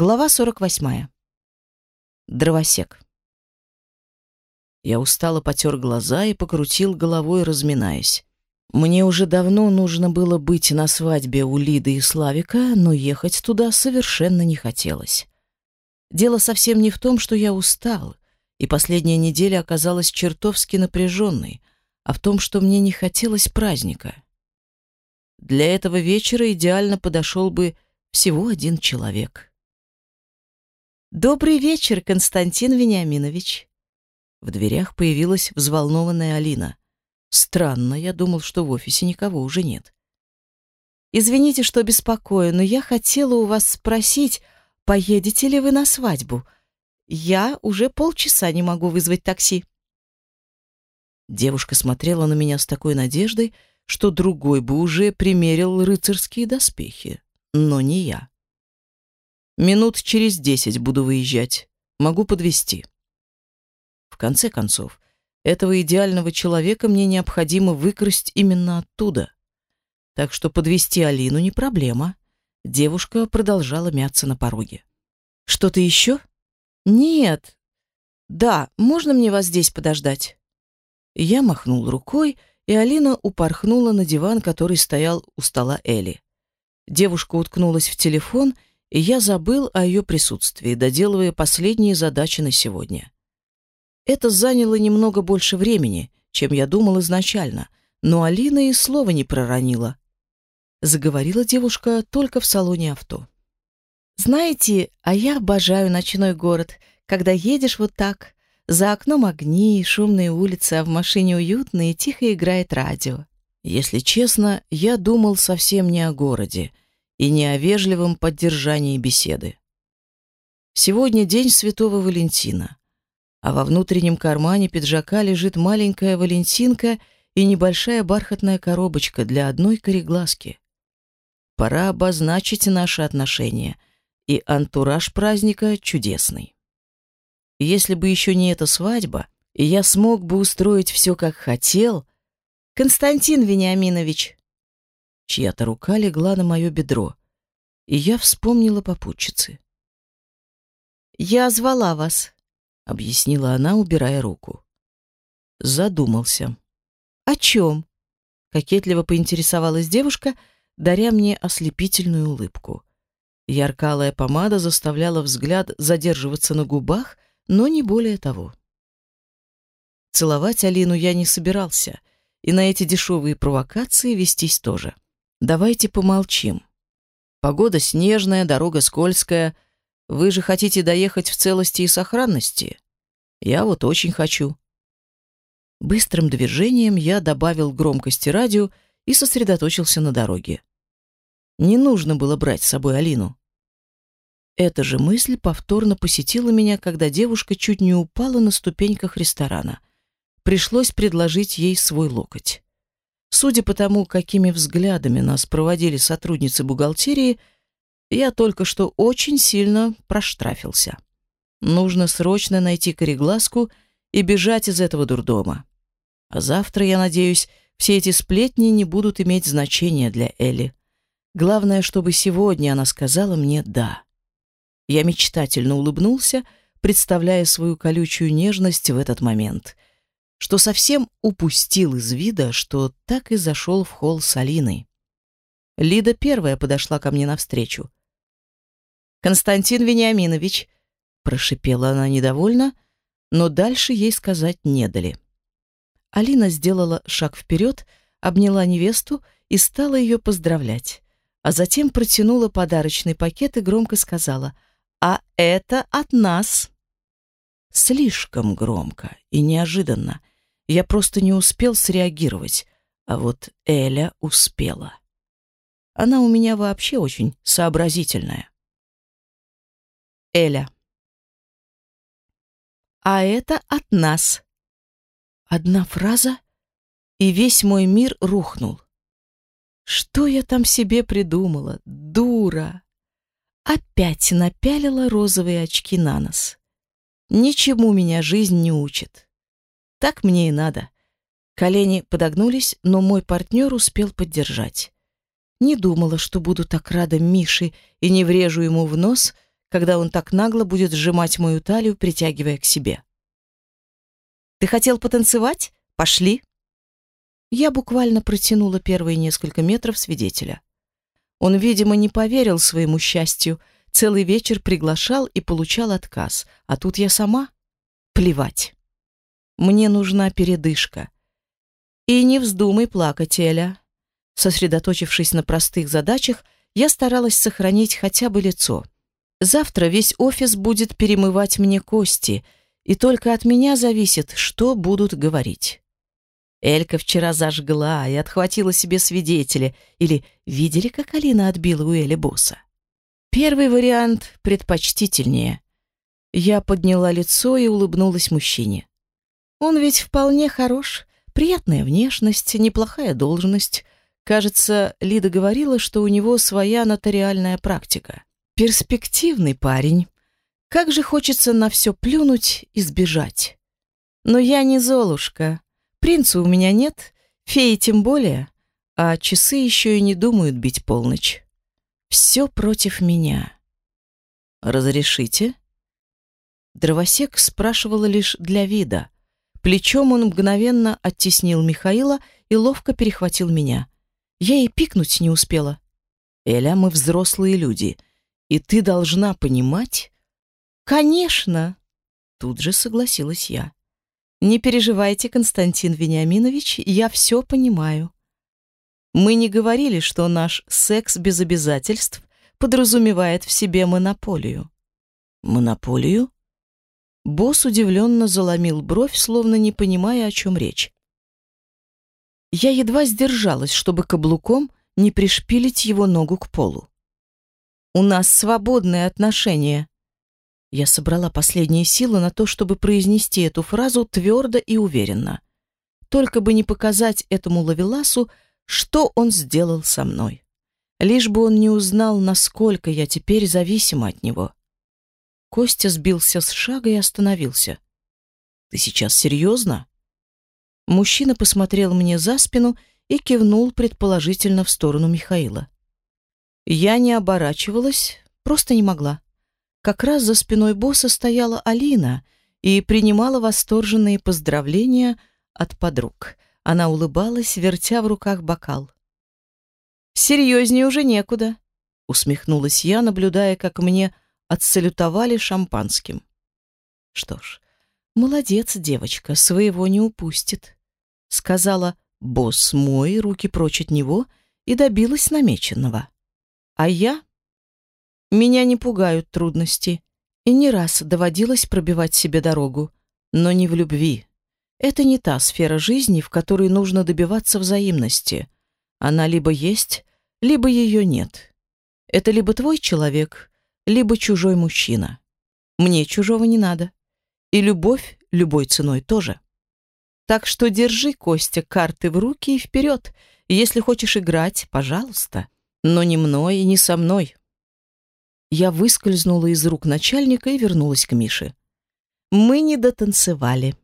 Глава 48. Дровосек. Я устало потер глаза и покрутил головой, разминаясь. Мне уже давно нужно было быть на свадьбе у Лиды и Славика, но ехать туда совершенно не хотелось. Дело совсем не в том, что я устал, и последняя неделя оказалась чертовски напряженной, а в том, что мне не хотелось праздника. Для этого вечера идеально подошел бы всего один человек. Добрый вечер, Константин Вениаминович. В дверях появилась взволнованная Алина. Странно, я думал, что в офисе никого уже нет. Извините, что беспокою, но я хотела у вас спросить, поедете ли вы на свадьбу? Я уже полчаса не могу вызвать такси. Девушка смотрела на меня с такой надеждой, что другой бы уже примерил рыцарские доспехи, но не я. Минут через десять буду выезжать. Могу подвести. В конце концов, этого идеального человека мне необходимо выкрасть именно оттуда. Так что подвести Алину не проблема. Девушка продолжала мяться на пороге. Что-то еще? Нет. Да, можно мне вас здесь подождать? Я махнул рукой, и Алина упорхнула на диван, который стоял у стола Эли. Девушка уткнулась в телефон и я забыл о ее присутствии, доделывая последние задачи на сегодня. Это заняло немного больше времени, чем я думал изначально, но Алина и слова не проронила. Заговорила девушка только в салоне авто. «Знаете, а я обожаю ночной город, когда едешь вот так. За окном огни, шумные улицы, а в машине уютно и тихо играет радио. Если честно, я думал совсем не о городе, и не о вежливом поддержании беседы. Сегодня день Святого Валентина, а во внутреннем кармане пиджака лежит маленькая Валентинка и небольшая бархатная коробочка для одной кореглазки. Пора обозначить наши отношения, и антураж праздника чудесный. Если бы еще не эта свадьба, и я смог бы устроить все, как хотел, Константин Вениаминович, Чья-то рука легла на мое бедро, и я вспомнила попутчицы. «Я звала вас», — объяснила она, убирая руку. Задумался. «О чем?» — кокетливо поинтересовалась девушка, даря мне ослепительную улыбку. Яркалая помада заставляла взгляд задерживаться на губах, но не более того. Целовать Алину я не собирался, и на эти дешевые провокации вестись тоже. Давайте помолчим. Погода снежная, дорога скользкая. Вы же хотите доехать в целости и сохранности? Я вот очень хочу. Быстрым движением я добавил громкости радио и сосредоточился на дороге. Не нужно было брать с собой Алину. Эта же мысль повторно посетила меня, когда девушка чуть не упала на ступеньках ресторана. Пришлось предложить ей свой локоть. Судя по тому, какими взглядами нас проводили сотрудницы бухгалтерии, я только что очень сильно проштрафился. Нужно срочно найти кореглазку и бежать из этого дурдома. А завтра, я надеюсь, все эти сплетни не будут иметь значения для Элли. Главное, чтобы сегодня она сказала мне «да». Я мечтательно улыбнулся, представляя свою колючую нежность в этот момент — что совсем упустил из вида, что так и зашел в холл с Алиной. Лида первая подошла ко мне навстречу. «Константин Вениаминович», — прошипела она недовольно, но дальше ей сказать не дали. Алина сделала шаг вперед, обняла невесту и стала ее поздравлять, а затем протянула подарочный пакет и громко сказала «А это от нас». Слишком громко и неожиданно. Я просто не успел среагировать, а вот Эля успела. Она у меня вообще очень сообразительная. Эля. А это от нас. Одна фраза, и весь мой мир рухнул. Что я там себе придумала? Дура! Опять напялила розовые очки на нос. Ничему меня жизнь не учит. Так мне и надо. Колени подогнулись, но мой партнер успел поддержать. Не думала, что буду так рада Мише и не врежу ему в нос, когда он так нагло будет сжимать мою талию, притягивая к себе. «Ты хотел потанцевать? Пошли!» Я буквально протянула первые несколько метров свидетеля. Он, видимо, не поверил своему счастью, целый вечер приглашал и получал отказ, а тут я сама? Плевать. Мне нужна передышка. И не вздумай плакать, Эля. Сосредоточившись на простых задачах, я старалась сохранить хотя бы лицо. Завтра весь офис будет перемывать мне кости, и только от меня зависит, что будут говорить. Элька вчера зажгла и отхватила себе свидетеля. Или видели, как Алина отбила у Эли босса? Первый вариант предпочтительнее. Я подняла лицо и улыбнулась мужчине. Он ведь вполне хорош, приятная внешность, неплохая должность. Кажется, Лида говорила, что у него своя нотариальная практика. Перспективный парень. Как же хочется на все плюнуть и сбежать. Но я не Золушка. Принца у меня нет, феи тем более, а часы еще и не думают бить полночь. Все против меня. «Разрешите?» Дровосек спрашивала лишь для вида. Плечом он мгновенно оттеснил Михаила и ловко перехватил меня. Я и пикнуть не успела. «Эля, мы взрослые люди, и ты должна понимать...» «Конечно!» Тут же согласилась я. Не переживайте, Константин Вениаминович, я все понимаю. Мы не говорили, что наш секс без обязательств подразумевает в себе монополию. Монополию? Босс удивленно заломил бровь, словно не понимая, о чем речь. Я едва сдержалась, чтобы каблуком не пришпилить его ногу к полу. У нас свободные отношения, я собрала последние силы на то, чтобы произнести эту фразу твердо и уверенно. Только бы не показать этому лавеласу, что он сделал со мной. Лишь бы он не узнал, насколько я теперь зависима от него. Костя сбился с шага и остановился. «Ты сейчас серьезно?» Мужчина посмотрел мне за спину и кивнул предположительно в сторону Михаила. Я не оборачивалась, просто не могла. Как раз за спиной босса стояла Алина и принимала восторженные поздравления от подруг. Она улыбалась, вертя в руках бокал. «Серьезнее уже некуда», — усмехнулась я, наблюдая, как мне отсалютовали шампанским. «Что ж, молодец девочка, своего не упустит», — сказала «босс мой, руки прочь от него» и добилась намеченного. А я меня не пугают трудности, и не раз доводилось пробивать себе дорогу, но не в любви. Это не та сфера жизни, в которой нужно добиваться взаимности. Она либо есть, либо ее нет. Это либо твой человек, либо чужой мужчина. Мне чужого не надо. И любовь любой ценой тоже. Так что держи, Костя, карты в руки и вперед. Если хочешь играть, пожалуйста. Но не мной и не со мной. Я выскользнула из рук начальника и вернулась к Мише. Мы не дотанцевали.